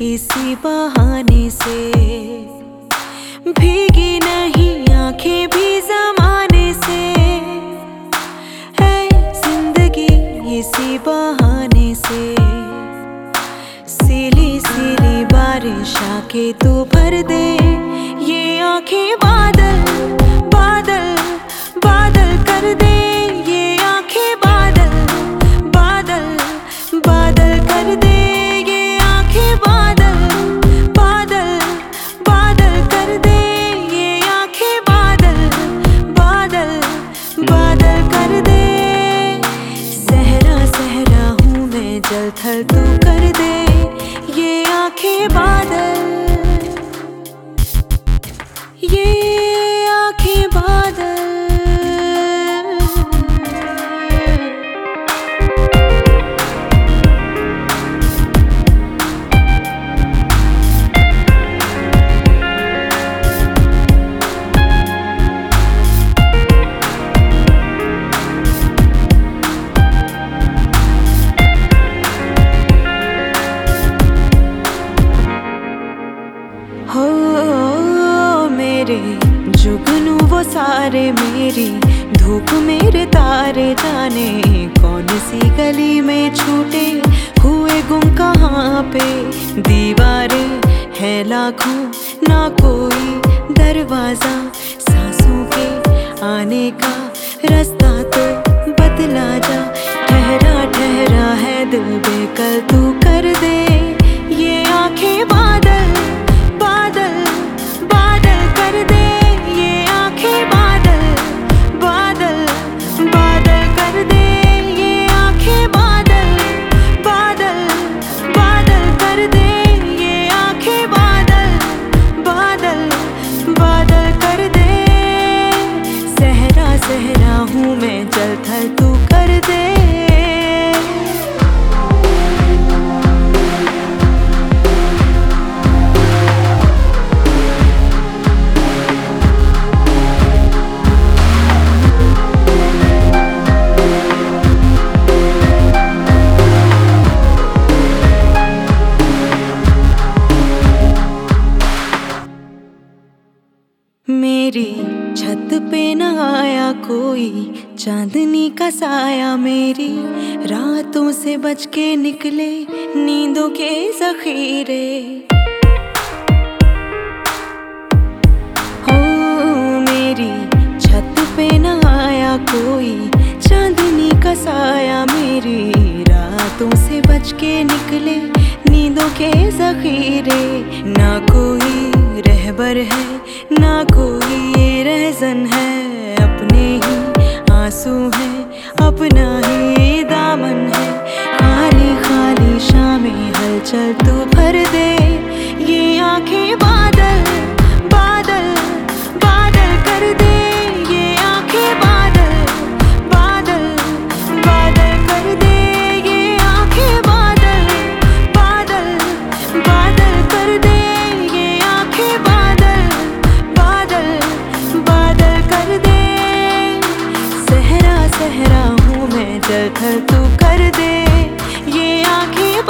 बहाने से। भीगी नहीं आँखें भी जमाने से। है ज़िंदगी इसी बहाने से। सीली सीली बारिश आके तू भर दे। ये आँखें बादल बादल बादल कर दे। सारे मेरी, धूप मेरे तारे जाने, कौन सी गली में छूटे हुए गुम कहाँ पे? दीवारें है लाखों, ना कोई दरवाज़ा। सांसों के आने का रास्ता तो बदला जा। ठहरा ठहरा है दिल बेकल तू सहरा हूँ मैं जल थल तू कर दे। मेरी छत पे न आया कोई, चांदनी का साया मेरी। रातों से बच के निकले, नींदों के जखीरे। हो मेरी छत पे न आया कोई, चांदनी का साया मेरी। रातों से बच के निकले, नींदों के जखीरे। ना कोई रहबर है, ना कोई ये रहजन है। अपने ही आँसू है, अपना ही दामन है। खाली खाली शामें हलचल तू भर दे, ये आँखें ठहरा हूँ मैं जल थर तू कर दे। ये आँखें